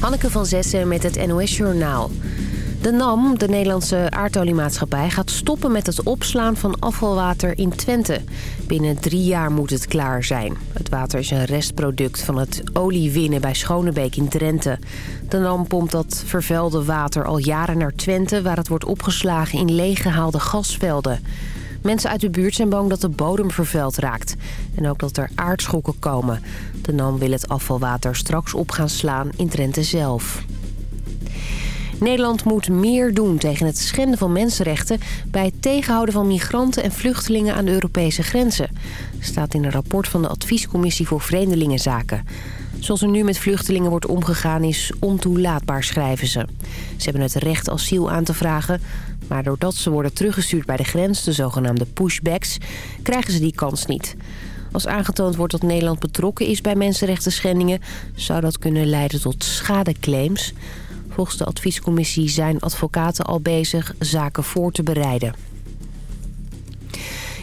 Hanneke van Zessen met het NOS Journaal. De NAM, de Nederlandse aardoliemaatschappij, gaat stoppen met het opslaan van afvalwater in Twente. Binnen drie jaar moet het klaar zijn. Het water is een restproduct van het oliewinnen bij Schonebeek in Drenthe. De NAM pompt dat vervuilde water al jaren naar Twente... waar het wordt opgeslagen in leeggehaalde gasvelden. Mensen uit de buurt zijn bang dat de bodem vervuild raakt. En ook dat er aardschokken komen. De NAM wil het afvalwater straks op gaan slaan in Drenthe zelf. Nederland moet meer doen tegen het schenden van mensenrechten... bij het tegenhouden van migranten en vluchtelingen aan de Europese grenzen. staat in een rapport van de Adviescommissie voor Vreemdelingenzaken. Zoals er nu met vluchtelingen wordt omgegaan is ontoelaatbaar, schrijven ze. Ze hebben het recht asiel aan te vragen... maar doordat ze worden teruggestuurd bij de grens, de zogenaamde pushbacks... krijgen ze die kans niet. Als aangetoond wordt dat Nederland betrokken is bij mensenrechten schendingen... zou dat kunnen leiden tot schadeclaims... Volgens de adviescommissie zijn advocaten al bezig zaken voor te bereiden.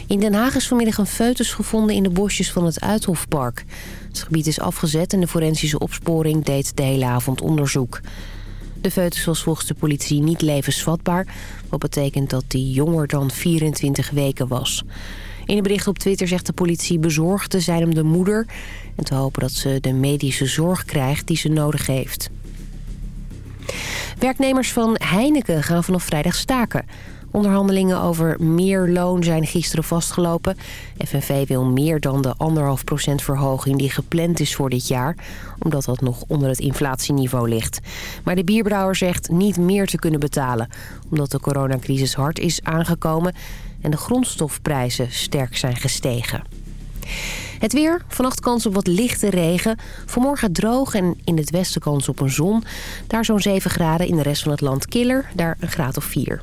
In Den Haag is vanmiddag een foetus gevonden in de bosjes van het Uithofpark. Het gebied is afgezet en de forensische opsporing deed de hele avond onderzoek. De foetus was volgens de politie niet levensvatbaar... wat betekent dat hij jonger dan 24 weken was. In een bericht op Twitter zegt de politie bezorgd te zijn om de moeder... en te hopen dat ze de medische zorg krijgt die ze nodig heeft. Werknemers van Heineken gaan vanaf vrijdag staken. Onderhandelingen over meer loon zijn gisteren vastgelopen. FNV wil meer dan de 1,5% verhoging die gepland is voor dit jaar... omdat dat nog onder het inflatieniveau ligt. Maar de bierbrouwer zegt niet meer te kunnen betalen... omdat de coronacrisis hard is aangekomen... en de grondstofprijzen sterk zijn gestegen. Het weer, vannacht kans op wat lichte regen. Vanmorgen droog en in het westen kans op een zon. Daar zo'n 7 graden, in de rest van het land killer. Daar een graad of 4.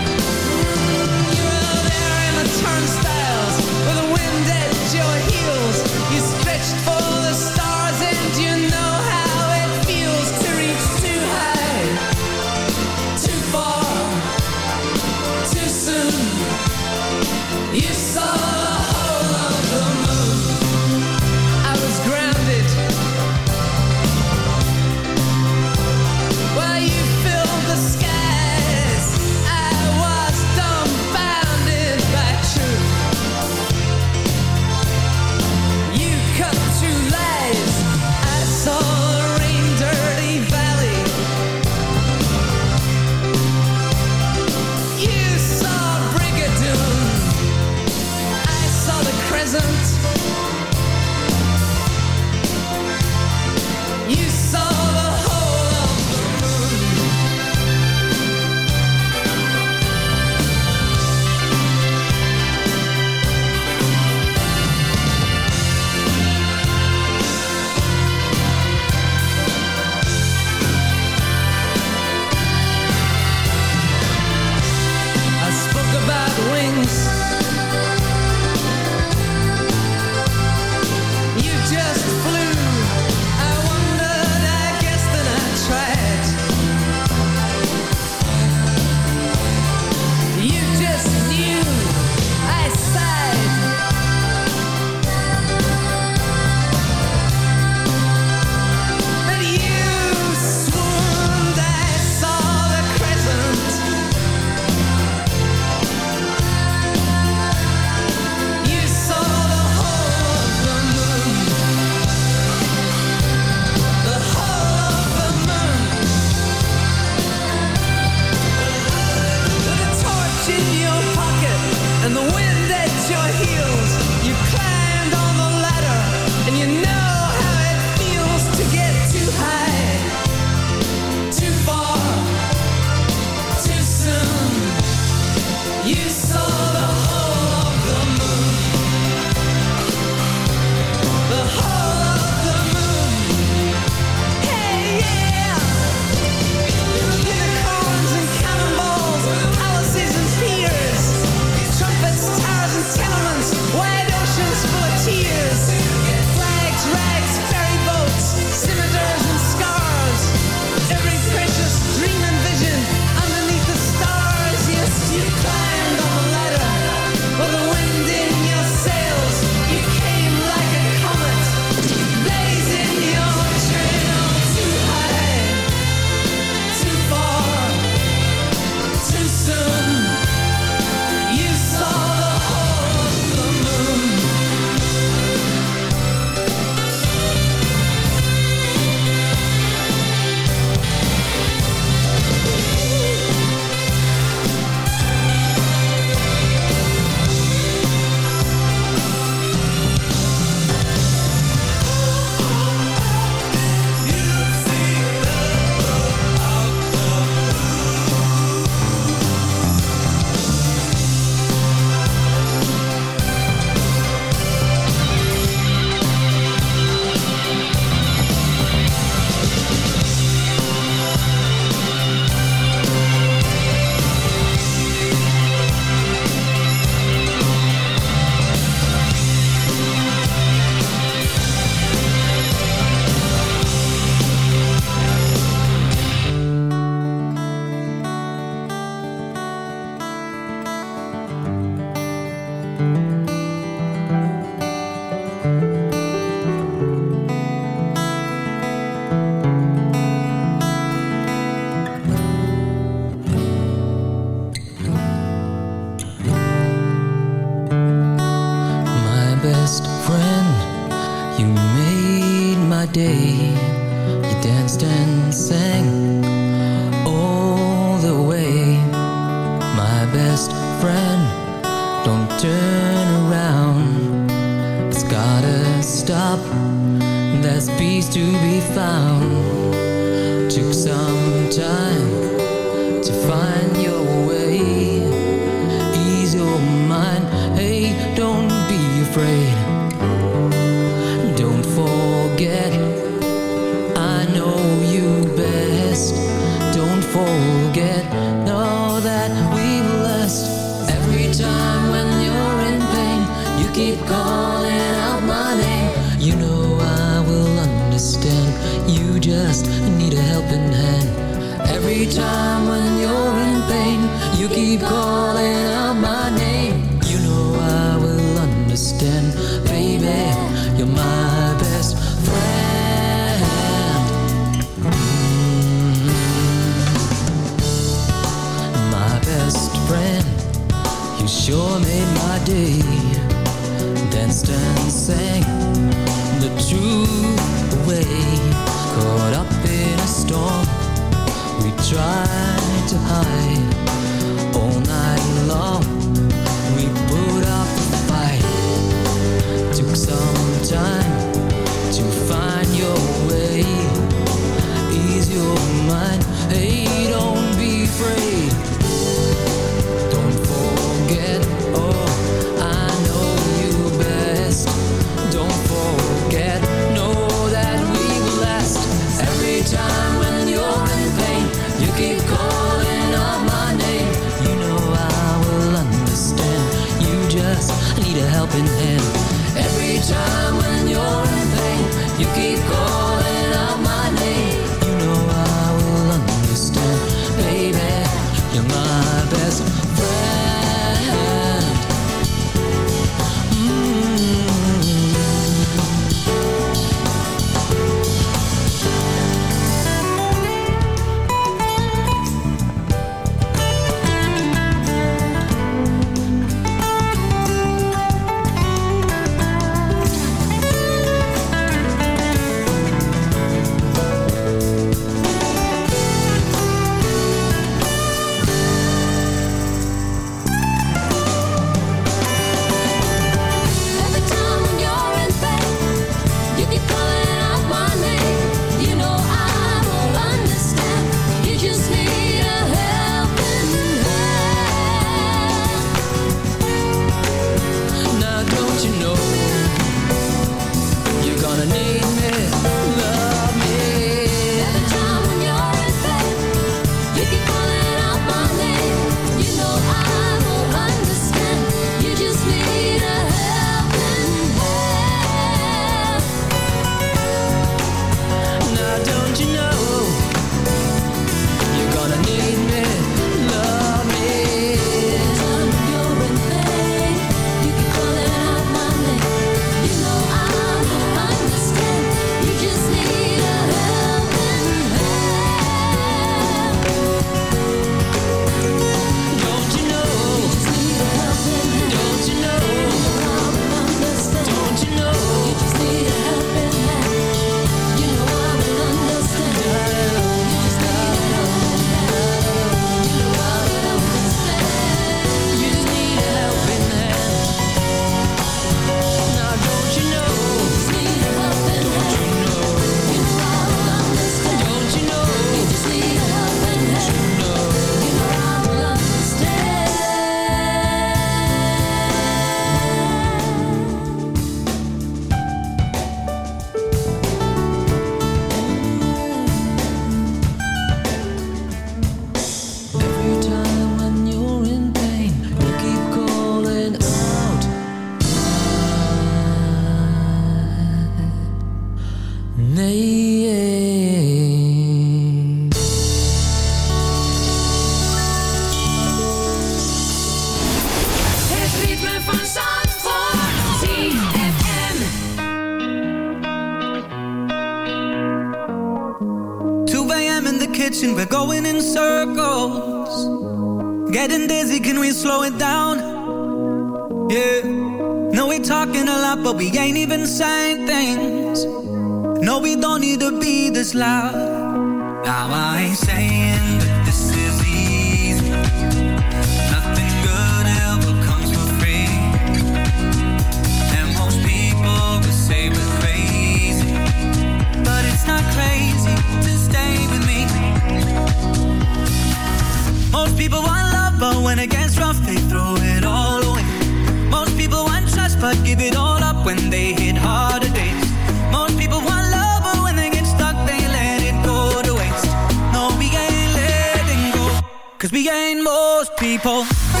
people.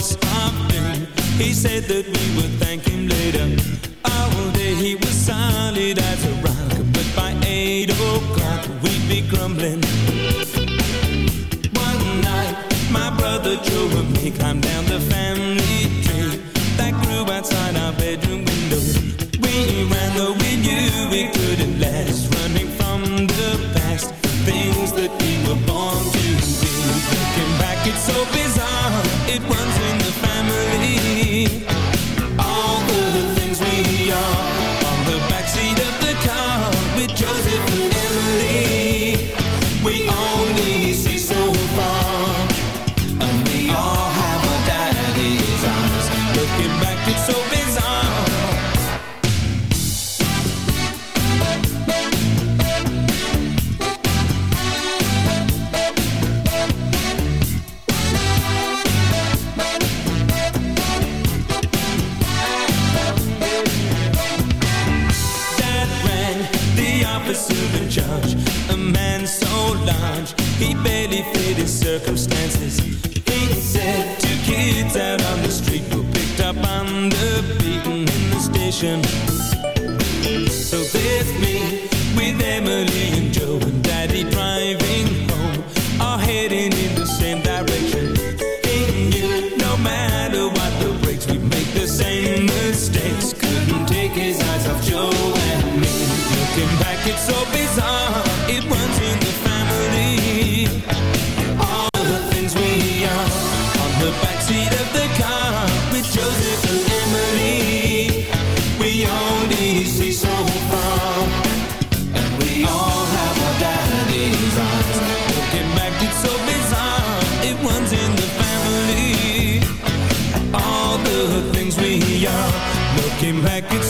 He said that we would thank him later. All day he was solid as a rock, but by eight o'clock we'd be. One night, my brother Joe and me climbed down the like it's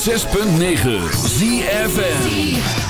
106.9 ZFN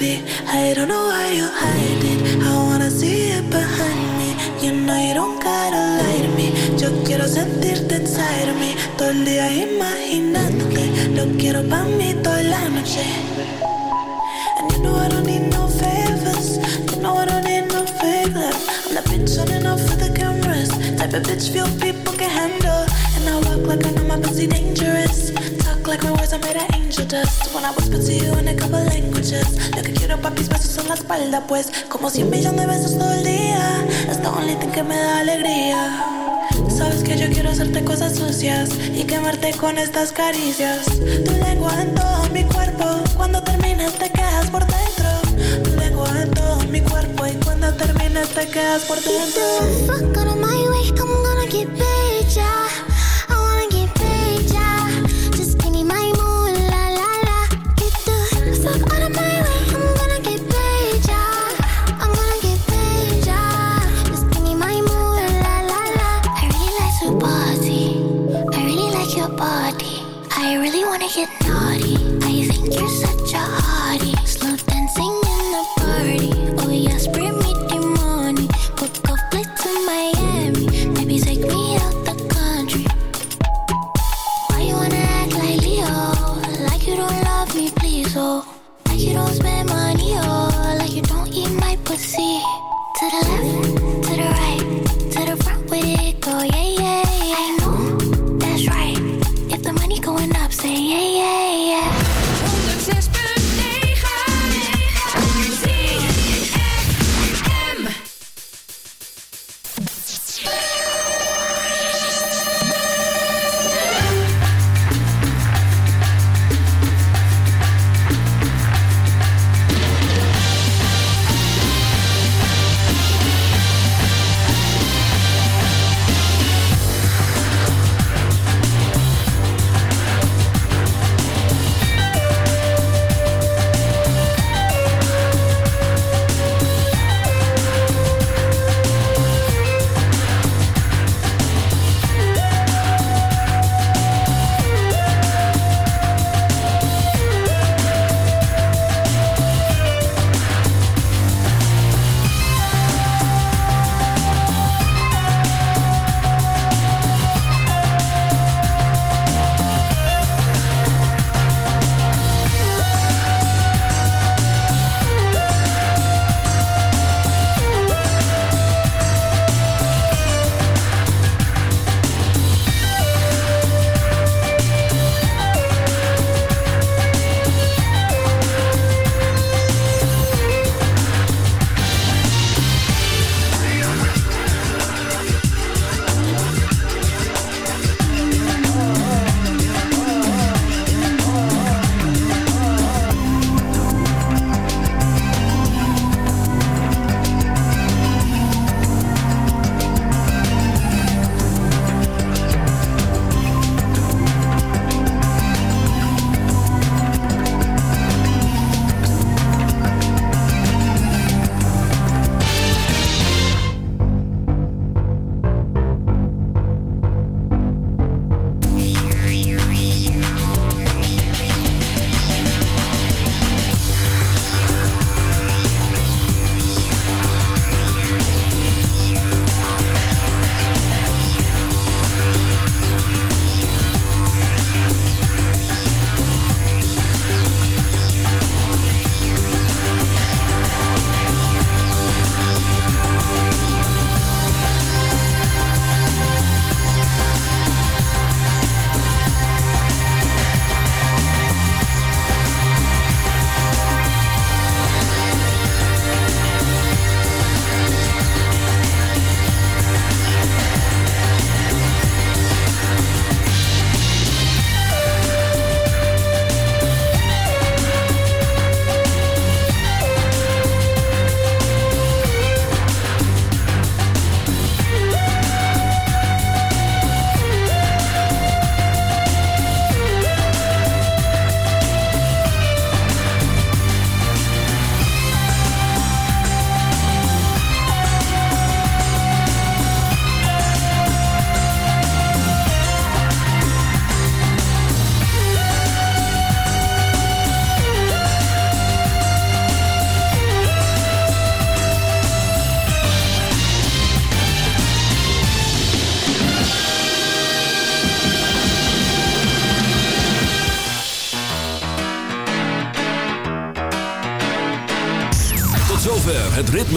be. I don't know why you hide it. I wanna see it behind me. You know you don't gotta lie to me. Yo quiero sentirte inside of me. Todo el día imaginándote. Lo quiero pa' mí toda la noche. And you know I don't need no favors. You know I don't need no favors. I'm not bitch turning off for the cameras. Type of bitch few people can handle. And I walk like I know my pussy dangerous. like my words are made of angel dust When I whisper to you in a couple languages Lo que quiero pa' mis besos son la espalda pues. Como cien millones de besos todo el día Es the only thing que me da alegría. Sabes que yo quiero hacerte cosas sucias Y quemarte con estas caricias. Tu lengua en todo mi cuerpo Cuando terminas te quedas por dentro. Tu lengua en todo mi cuerpo Y cuando terminas te quedas por dentro. Fuck out of my way, I'm gonna get better